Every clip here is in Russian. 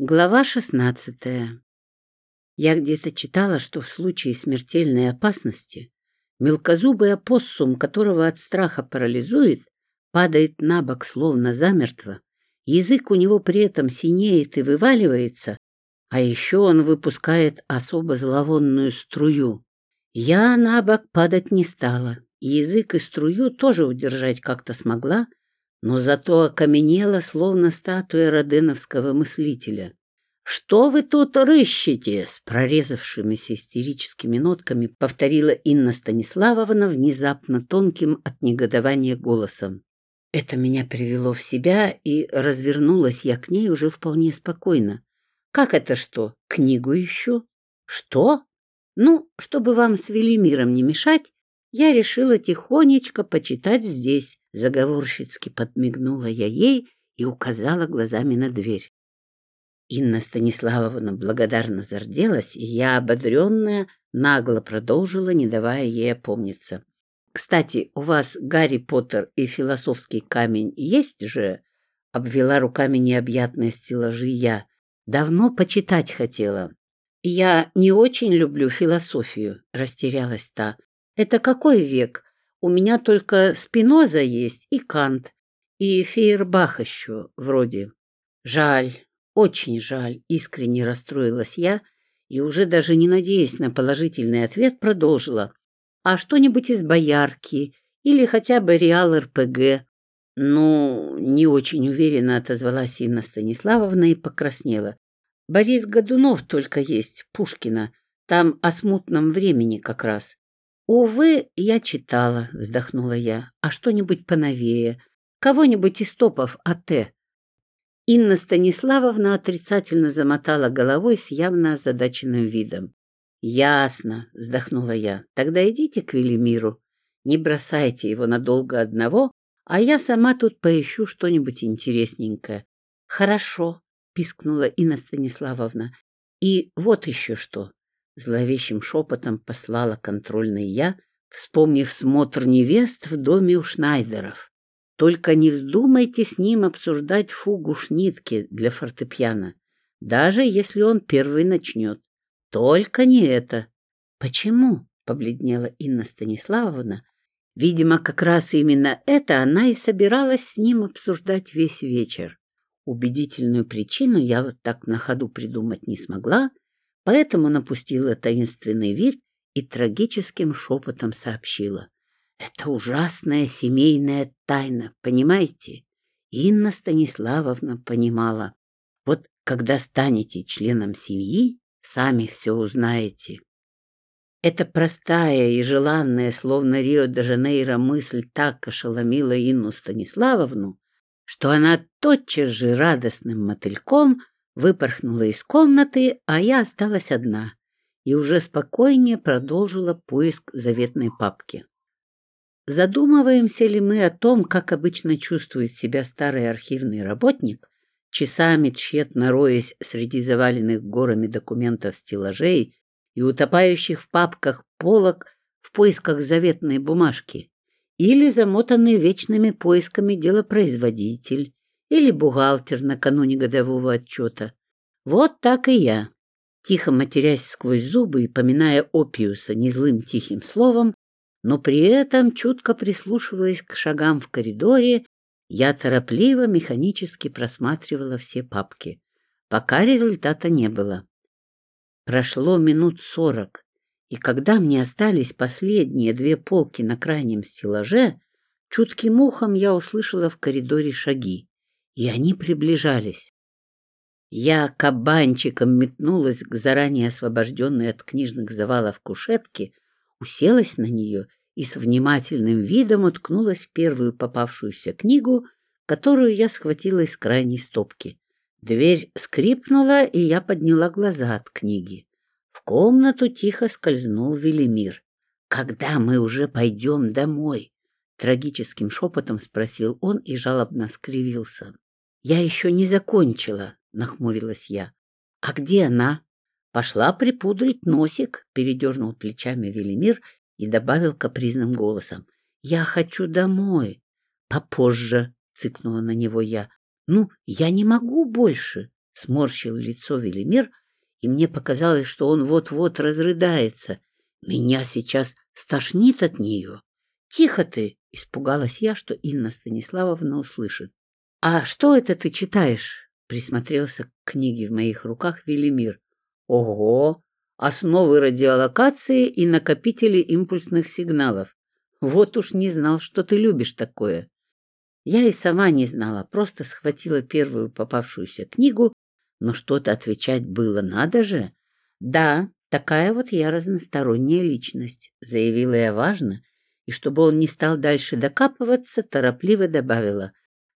Глава шестнадцатая. Я где-то читала, что в случае смертельной опасности мелкозубый опоссум, которого от страха парализует, падает на бок словно замертво, язык у него при этом синеет и вываливается, а еще он выпускает особо зловонную струю. Я на бок падать не стала, язык и струю тоже удержать как-то смогла, Но зато окаменело, словно статуя Роденовского мыслителя. «Что вы тут рыщете?» — с прорезавшимися истерическими нотками повторила Инна Станиславовна внезапно тонким от негодования голосом. Это меня привело в себя, и развернулась я к ней уже вполне спокойно. «Как это что? Книгу ищу?» «Что?» «Ну, чтобы вам с Велимиром не мешать, я решила тихонечко почитать здесь, Заговорщицки подмигнула я ей и указала глазами на дверь. Инна Станиславовна благодарно зарделась, и я, ободренная, нагло продолжила, не давая ей опомниться. «Кстати, у вас Гарри Поттер и философский камень есть же?» Обвела руками необъятные стеллажи я. «Давно почитать хотела». «Я не очень люблю философию», — растерялась та. Это какой век? У меня только Спиноза есть и Кант, и Фейербах еще вроде. Жаль, очень жаль, искренне расстроилась я и уже даже не надеясь на положительный ответ продолжила. А что-нибудь из Боярки или хотя бы Реал РПГ? Ну, не очень уверенно отозвалась Инна Станиславовна и покраснела. Борис Годунов только есть, Пушкина. Там о смутном времени как раз. «Увы, я читала», — вздохнула я. «А что-нибудь поновее? Кого-нибудь из топов АТ?» Инна Станиславовна отрицательно замотала головой с явно озадаченным видом. «Ясно», — вздохнула я. «Тогда идите к Велимиру. Не бросайте его надолго одного, а я сама тут поищу что-нибудь интересненькое». «Хорошо», — пискнула Инна Станиславовна. «И вот еще что. Зловещим шепотом послала контрольный я, вспомнив смотр невест в доме у Шнайдеров. Только не вздумайте с ним обсуждать фугу шнитки для фортепиано, даже если он первый начнет. Только не это. Почему? — побледнела Инна поэтому напустила таинственный вид и трагическим шепотом сообщила. «Это ужасная семейная тайна, понимаете?» Инна Станиславовна понимала. «Вот когда станете членом семьи, сами все узнаете». Эта простая и желанная, словно Рио-де-Жанейро, мысль так ошеломила Инну Станиславовну, что она тотчас же радостным мотыльком Выпорхнула из комнаты, а я осталась одна и уже спокойнее продолжила поиск заветной папки. Задумываемся ли мы о том, как обычно чувствует себя старый архивный работник, часами тщетно роясь среди заваленных горами документов стеллажей и утопающих в папках полок в поисках заветной бумажки, или замотанный вечными поисками делопроизводитель, или бухгалтер накануне годового отчета. Вот так и я. Тихо матерясь сквозь зубы и поминая Опиуса незлым тихим словом, но при этом, чутко прислушиваясь к шагам в коридоре, я торопливо механически просматривала все папки, пока результата не было. Прошло минут сорок, и когда мне остались последние две полки на крайнем стеллаже, чутким ухом я услышала в коридоре шаги и они приближались. Я кабанчиком метнулась к заранее освобожденной от книжных завалов кушетке, уселась на нее и с внимательным видом уткнулась в первую попавшуюся книгу, которую я схватила из крайней стопки. Дверь скрипнула, и я подняла глаза от книги. В комнату тихо скользнул Велимир. «Когда мы уже пойдем домой?» Трагическим шепотом спросил он и жалобно скривился. «Я еще не закончила», — нахмурилась я. «А где она?» «Пошла припудрить носик», — передернул плечами Велимир и добавил капризным голосом. «Я хочу домой». «Попозже», — цыкнула на него я. «Ну, я не могу больше», — Сморщил лицо Велимир, и мне показалось, что он вот-вот разрыдается. Меня сейчас стошнит от нее. Тихо ты! — испугалась я, что Инна Станиславовна услышит. — А что это ты читаешь? — присмотрелся к книге в моих руках Велимир. — Ого! Основы радиолокации и накопители импульсных сигналов. Вот уж не знал, что ты любишь такое. Я и сама не знала, просто схватила первую попавшуюся книгу, но что-то отвечать было, надо же. Да, такая вот я разносторонняя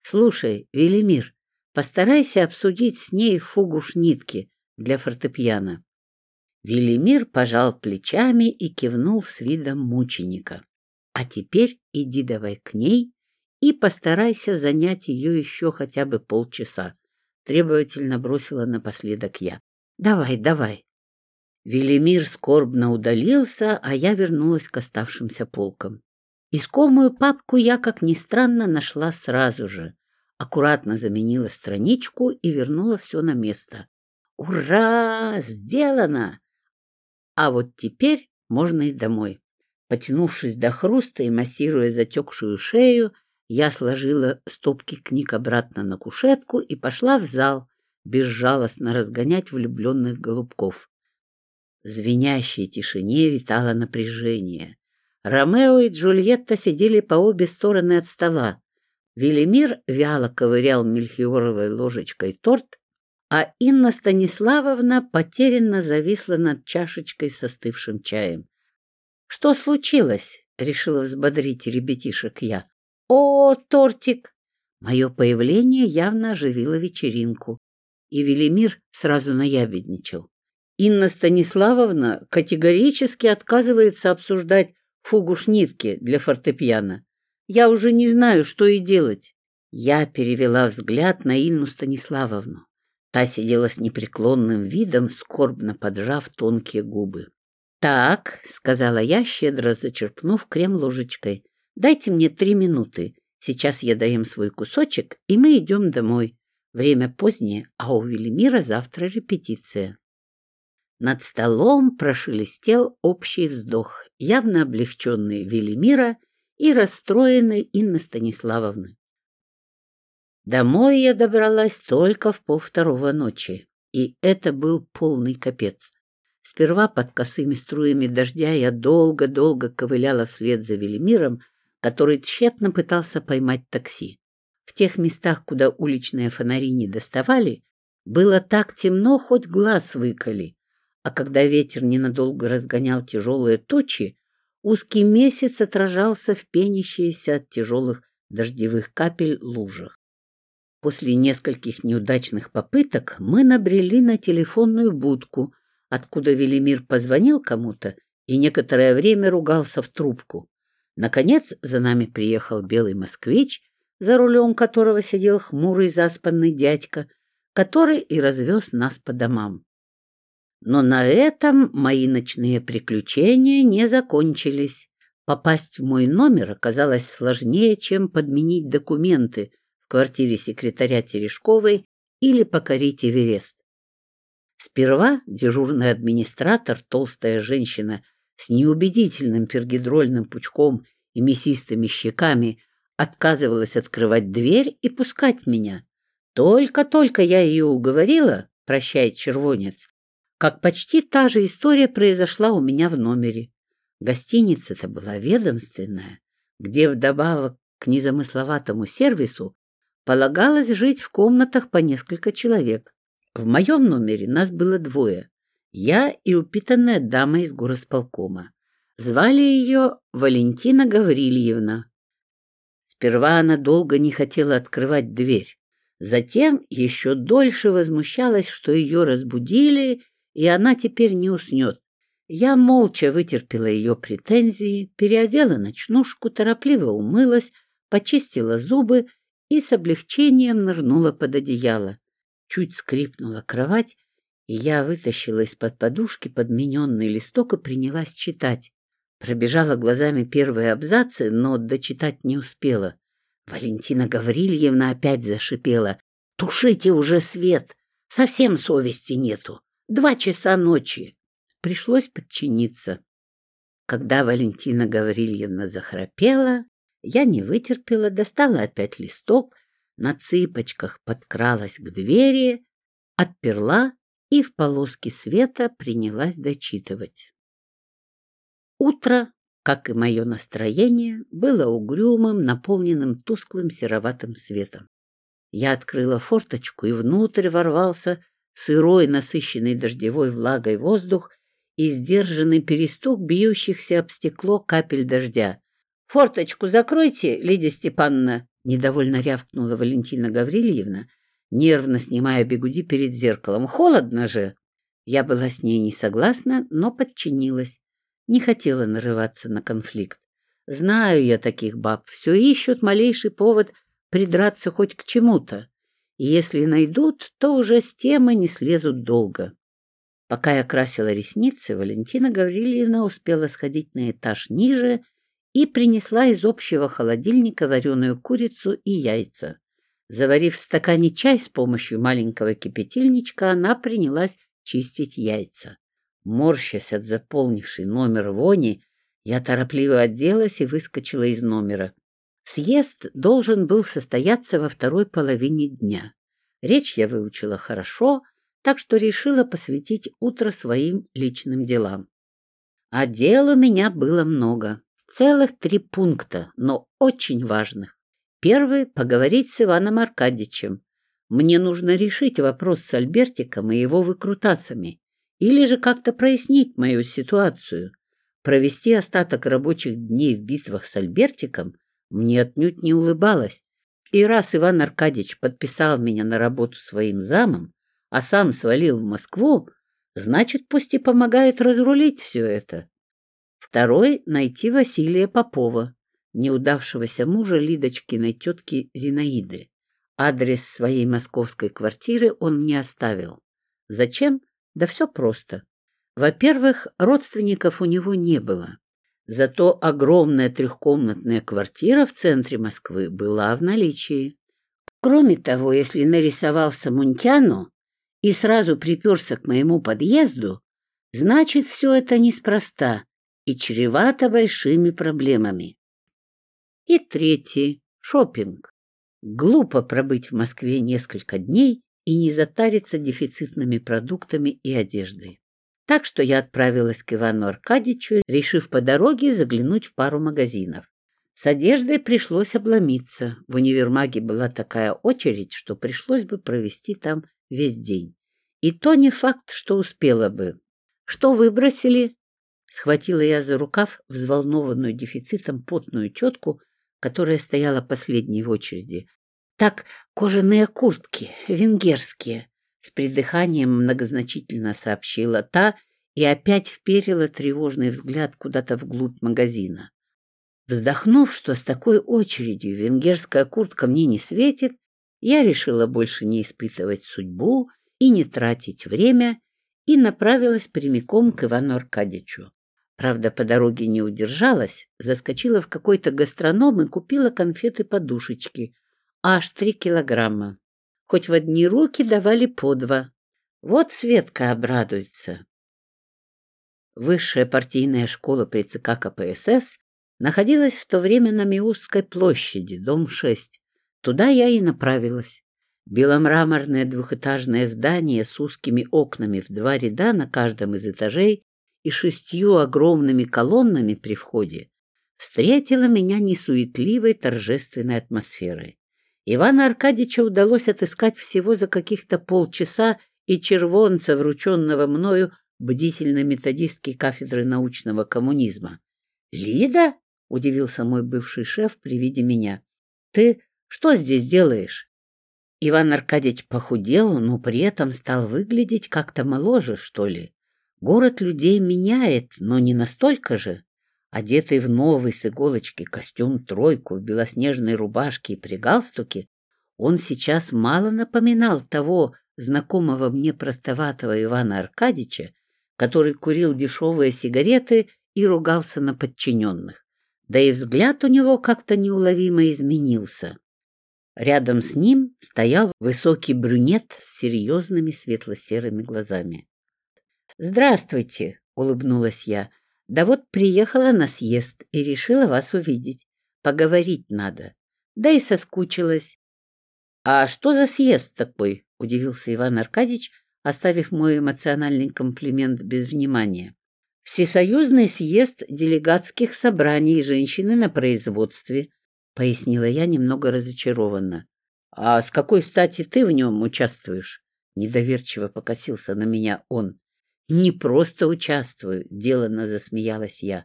личность, заявила я важно, и чтобы он не стал дальше докапываться, торопливо добавила. Слушай, Велимир, постарайся обсудить с ней фугуш нитки для фортепиано. Велимир пожал плечами и кивнул с видом мученика. А теперь иди давай к ней и постарайся занять ее еще хотя бы полчаса. Требовательно бросила напоследок я. Давай, давай. Велимир скорбно удалился, а я вернулась к оставшимся полкам. Искомую папку я, как ни странно, нашла сразу же. Аккуратно заменила страничку и вернула все на место. Ура! Сделано! А вот теперь можно и домой. Потянувшись до хруста и массируя затекшую шею, я сложила стопки книг обратно на кушетку и пошла в зал, безжалостно разгонять влюбленных голубков. В звенящей тишине витало напряжение. Ромео и Джульетта сидели по обе стороны от стола. Велимир вяло ковырял мельхиоровой ложечкой торт, а Инна Станиславовна потерянно зависла над чашечкой со стывшим чаем. — Что случилось? — решила взбодрить ребятишек я. — О, тортик! Мое появление явно оживило вечеринку, и Велимир сразу наябедничал. Инна Станиславовна категорически отказывается обсуждать фугуш нитки для фортепиано. Я уже не знаю, что и делать. Я перевела взгляд на Инну Станиславовну. Та сидела с непреклонным видом, скорбно поджав тонкие губы. «Так», — сказала я, щедро зачерпнув крем ложечкой, — «дайте мне три минуты. Сейчас я даем свой кусочек, и мы идем домой. Время позднее, а у Велимира завтра репетиция». Над столом прошелестел общий вздох, явно облегченный Велимира и расстроенный Инны Станиславовны. Домой я добралась только в полвторого ночи, и это был полный капец. Сперва под косыми струями дождя я долго-долго ковыляла вслед за Велимиром, который тщетно пытался поймать такси. В тех местах, куда уличные фонари не доставали, было так темно, хоть глаз выколи. А когда ветер ненадолго разгонял тяжелые тучи, узкий месяц отражался в пенящиеся от тяжелых дождевых капель лужах. После нескольких неудачных попыток мы набрели на телефонную будку, откуда Велимир позвонил кому-то и некоторое время ругался в трубку. Наконец за нами приехал белый москвич, за рулем которого сидел хмурый заспанный дядька, который и развез нас по домам. Но на этом мои ночные приключения не закончились. Попасть в мой номер оказалось сложнее, чем подменить документы в квартире секретаря Терешковой или покорить Эверест. Сперва дежурный администратор, толстая женщина с неубедительным пергидрольным пучком и мясистыми щеками, отказывалась открывать дверь и пускать меня. Только-только я ее уговорила, прощает червонец, как почти та же история произошла у меня в номере. Гостиница-то была ведомственная, где вдобавок к незамысловатому сервису полагалось жить в комнатах по несколько человек. В моем номере нас было двое. Я и упитанная дама из горосполкома. Звали ее Валентина Гаврильевна. Сперва она долго не хотела открывать дверь. Затем еще дольше возмущалась, что ее разбудили и она теперь не уснет. Я молча вытерпела ее претензии, переодела ночнушку, торопливо умылась, почистила зубы и с облегчением нырнула под одеяло. Чуть скрипнула кровать, и я вытащила из-под подушки подмененный листок и принялась читать. Пробежала глазами первые абзацы, но дочитать не успела. Валентина Гаврильевна опять зашипела. «Тушите уже свет! Совсем совести нету. Два часа ночи. Пришлось подчиниться. Когда Валентина Гаврильевна захрапела, я не вытерпела, достала опять листок, на цыпочках подкралась к двери, отперла и в полоске света принялась дочитывать. Утро, как и мое настроение, было угрюмым, наполненным тусклым сероватым светом. Я открыла форточку, и внутрь ворвался сырой, насыщенный дождевой влагой воздух и сдержанный перестук бьющихся об стекло капель дождя. «Форточку закройте, Лидия Степановна!» — недовольно рявкнула Валентина Гаврильевна, нервно снимая бегуди перед зеркалом. «Холодно же!» Я была с ней не согласна, но подчинилась. Не хотела нарываться на конфликт. Знаю я таких баб, все ищут малейший повод придраться хоть к чему-то. И Если найдут, то уже с темы не слезут долго. Пока я красила ресницы, Валентина Гавриловна успела сходить на этаж ниже и принесла из общего холодильника вареную курицу и яйца. Заварив в стакане чай с помощью маленького кипятильничка, она принялась чистить яйца. Морщась от заполнившей номер вони, я торопливо оделась и выскочила из номера. Съезд должен был состояться во второй половине дня. Речь я выучила хорошо, так что решила посвятить утро своим личным делам. А дел у меня было много. Целых три пункта, но очень важных. Первый — поговорить с Иваном Аркадьевичем. Мне нужно решить вопрос с Альбертиком и его выкрутасами. Или же как-то прояснить мою ситуацию. Провести остаток рабочих дней в битвах с Альбертиком — мне отнюдь не улыбалось. И раз Иван Аркадьевич подписал меня на работу своим замом, а сам свалил в Москву, значит, пусть и помогает разрулить все это. Второй — найти Василия Попова, неудавшегося мужа Лидочкиной тетки Зинаиды. Адрес своей московской квартиры он не оставил. Зачем? Да все просто. Во-первых, Зато огромная трехкомнатная квартира в центре Москвы была в наличии. Кроме того, если нарисовался Мунтяну и сразу приперся к моему подъезду, значит, все это неспроста и чревато большими проблемами. И третий — шопинг. Глупо пробыть в Москве несколько дней и не затариться дефицитными продуктами и одеждой. Так что я отправилась к Ивану Аркадьевичу, решив по дороге заглянуть в пару магазинов. С одеждой пришлось обломиться. В универмаге была такая очередь, что пришлось бы провести там весь день. И то не факт, что успела бы. Что выбросили? Схватила я за рукав взволнованную дефицитом потную тетку, которая стояла последней в очереди. Так, кожаные куртки, венгерские. С придыханием многозначительно сообщила та и опять вперила тревожный взгляд куда-то вглубь магазина. Вздохнув, что с такой очередью венгерская куртка мне не светит, я решила больше не испытывать судьбу и не тратить время, и направилась прямиком к Ивану Аркадьевичу. Правда, по дороге не удержалась, заскочила в какой-то гастроном и купила конфеты-подушечки, аж три килограмма хоть в одни руки давали по два. Вот Светка обрадуется. Высшая партийная школа при ЦК КПСС находилась в то время на Миусской площади, дом 6. Туда я и направилась. Беломраморное двухэтажное здание с узкими окнами в два ряда на каждом из этажей и шестью огромными колоннами при входе встретило меня несуетливой торжественной атмосферой. И Иван Аркадьевичу удалось отыскать всего за каких-то полчаса и червонца, врученного мною бдительной методистки кафедры научного коммунизма. «Лида?» — удивился мой бывший шеф при виде меня. «Ты что здесь делаешь?» Иван Аркадьевич похудел, но при этом стал выглядеть как-то моложе, что ли. Город людей меняет, но не настолько же одетый в новый с иголочки костюм тройку, в белоснежной рубашке и при галстуке, он сейчас мало напоминал того знакомого мне простоватого Ивана Аркадьича, который курил дешевые сигареты и ругался на подчиненных. Да и взгляд у него как-то неуловимо изменился. Рядом с ним стоял высокий брюнет с серьезными светло-серыми глазами. «Здравствуйте!» — улыбнулась я — «Да вот приехала на съезд и решила вас увидеть. Поговорить надо. Да и соскучилась». «А что за съезд такой?» — удивился Иван Аркадьевич, оставив мой эмоциональный комплимент без внимания. «Всесоюзный съезд делегатских собраний женщины на производстве», — пояснила я немного разочарованно. «А с какой стати ты в нем участвуешь?» — недоверчиво покосился на меня он. «Не просто участвую», — деланно засмеялась я,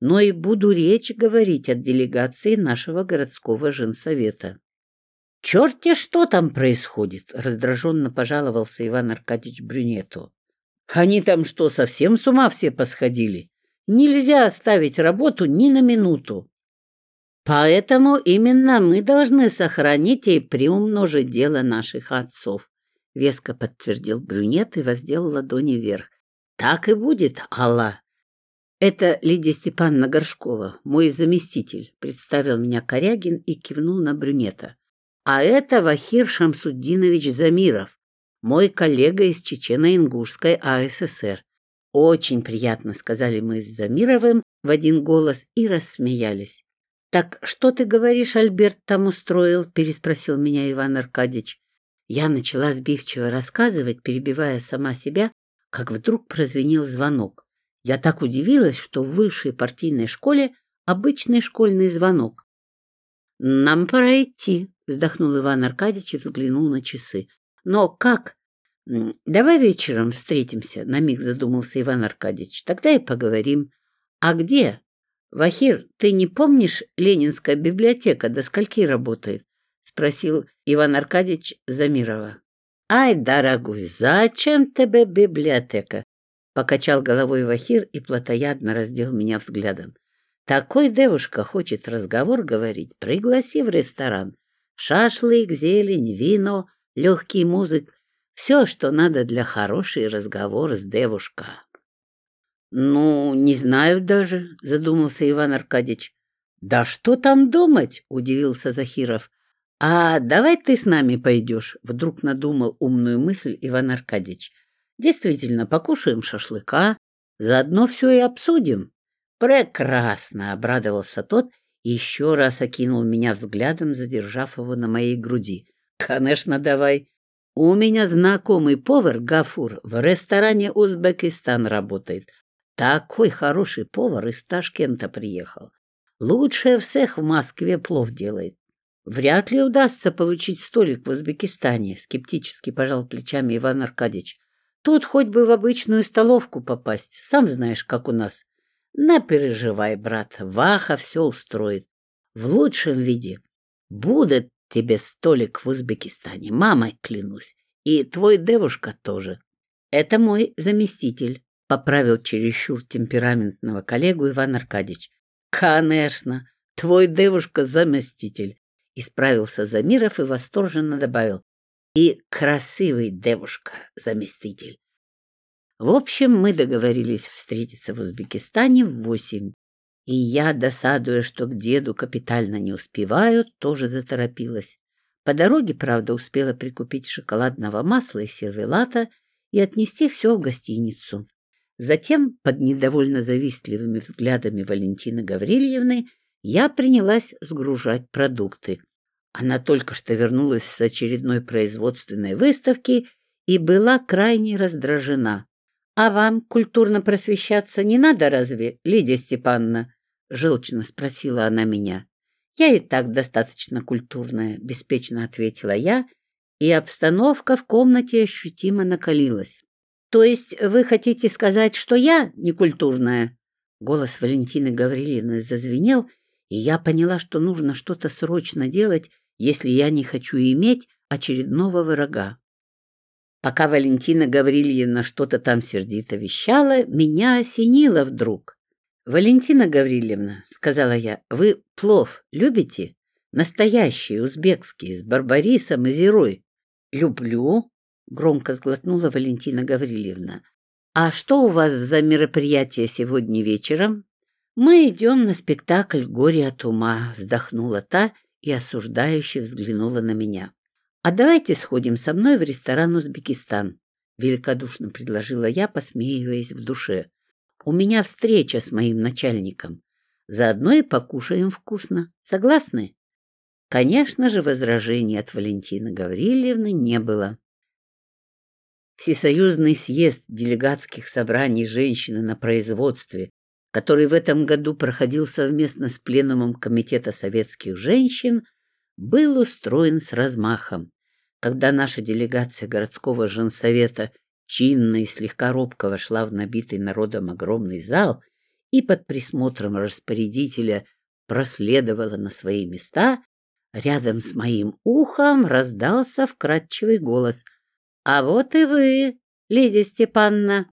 «но и буду речь говорить от делегации нашего городского женсовета». «Черт-те что там происходит!» — раздраженно пожаловался Иван Аркадьевич Брюнету. «Они там что, совсем с ума все посходили? Нельзя оставить работу ни на минуту. Поэтому именно мы должны сохранить и приумножить дело наших отцов, веско подтвердил брюнет и воздел ладони вверх. Так и будет, Алла. Это Лидия Степановна Горшкова, мой заместитель, представил меня Корягин и кивнул на брюнета. А это Вахир Шамсуддинович Замиров, мой коллега из Чечено-Ингушской АССР. Очень приятно, сказали мы с Замировым в один голос и рассмеялись. «Так что ты говоришь, Альберт там устроил?» — переспросил меня Иван Аркадьевич. Я начала сбивчиво рассказывать, перебивая сама себя, как вдруг прозвенел звонок. Я так удивилась, что в высшей партийной школе обычный школьный звонок. «Нам пора идти», — вздохнул Иван Аркадьевич и взглянул на часы. «Но как?» «Давай вечером встретимся», — на миг задумался Иван Аркадьевич. «Тогда и поговорим». «А где?» «Вахир, ты не помнишь, Ленинская библиотека до скольки работает?» — спросил Иван Аркадьевич Замирова. «Ай, дорогой, зачем тебе библиотека?» — покачал головой Вахир и плотоядно раздел меня взглядом. «Такой девушка хочет разговор говорить, пригласи в ресторан. Шашлык, зелень, вино, легкий музык — все, что надо для хороший разговор с девушкой». «Ну, не знаю даже», — задумался Иван Аркадьевич. «Да что там думать?» — удивился Захиров. «А давай ты с нами пойдешь», — вдруг надумал умную мысль Иван Аркадьевич. «Действительно, покушаем шашлыка, заодно все и обсудим». «Прекрасно!» — обрадовался тот и еще раз окинул меня взглядом, задержав его на моей груди. «Конечно, давай. У меня знакомый повар Гафур в ресторане «Узбекистан» работает. Такой хороший повар из Ташкента приехал. Лучшее всех в Москве плов делает. Вряд ли удастся получить столик в Узбекистане, скептически пожал плечами Иван Аркадьевич. Тут хоть бы в обычную столовку попасть, сам знаешь, как у нас. На переживай, брат, Ваха все устроит. В лучшем виде. Будет тебе столик в Узбекистане, мамой клянусь. И твой девушка тоже. Это мой заместитель. — поправил чересчур темпераментного коллегу Иван Аркадьевич. «Конечно, твой девушка-заместитель», — исправился Замиров и восторженно добавил. «И красивый девушка-заместитель». В общем, мы договорились встретиться в Узбекистане в восемь. И я, досадуя, что к деду капитально не успеваю, тоже заторопилась. По дороге, правда, успела прикупить шоколадного масла и сервелата и отнести все в гостиницу. Затем, под недовольно завистливыми взглядами Валентины Гаврильевны, я принялась сгружать продукты. Она только что вернулась с очередной производственной выставки и была крайне раздражена. — А вам культурно просвещаться не надо разве, Лидия Степановна? — желчно спросила она меня. — Я и так достаточно культурная, — беспечно ответила я, и обстановка в комнате ощутимо накалилась. То есть вы хотите сказать, что я некультурная? Голос Валентины Гаврилины зазвенел, и я поняла, что нужно что-то срочно делать, если я не хочу иметь очередного врага. Пока Валентина Гаврильевна что-то там сердито вещала, меня осенило вдруг. «Валентина Гаврильевна», — сказала я, — «вы плов любите? Настоящий, узбекский, с барбарисом и зирой». «Люблю», — громко сглотнула Валентина Гаврилевна. «А что у вас за мероприятие сегодня вечером?» «Мы идем на спектакль «Горе от ума», — вздохнула та и осуждающе взглянула на меня. «А давайте сходим со мной в ресторан «Узбекистан», — великодушно предложила я, посмеиваясь в душе. «У меня встреча с моим начальником. Заодно и покушаем вкусно. Согласны?» Конечно же, возражений от Валентины Гаврильевны не было. Всесоюзный съезд делегатских собраний женщины на производстве, который в этом году проходил совместно с Пленумом Комитета советских женщин, был устроен с размахом. Когда наша делегация городского женсовета чинно и слегка робко вошла в набитый народом огромный зал и под присмотром распорядителя проследовала на свои места, рядом с моим ухом раздался вкрадчивый голос. «А вот и вы, леди Степанна!»